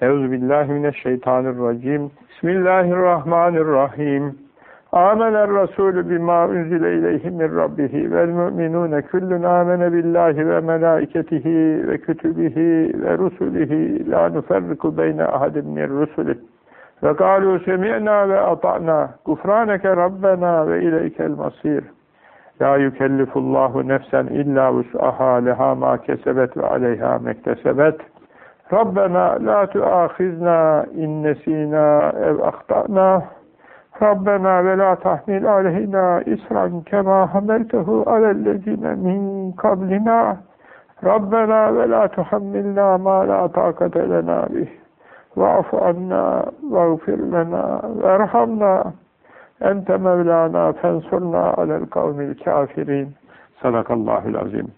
Euzubillahimineşşeytanirracim. Bismillahirrahmanirrahim. Amener Resulü bima unzile ileyhi min rabbihi vel mu'minune kullun amene billahi ve melaiketihi ve kütübihi ve rusulihi la nuferriku beyne ahadin min rusulih ve kalu semi'na ve ata'na gufraneke rabbena ve ileykel masir la yükellifullahu nefsen illa vus'aha leha ma kesebet ve aleyha mektesebet Rabbena la tuâkhizna in nesînâ ev ahtâna Rabbena ve la tahmil aleyhina isran kema hameltehu alellezine min kablina. Rabbena ve la tuhammilna ma la taqate lena bih. Va'fu anna vagfir lena verhamna ente mevlana fensurna alel kavmil kafirin. Sadakallahul azim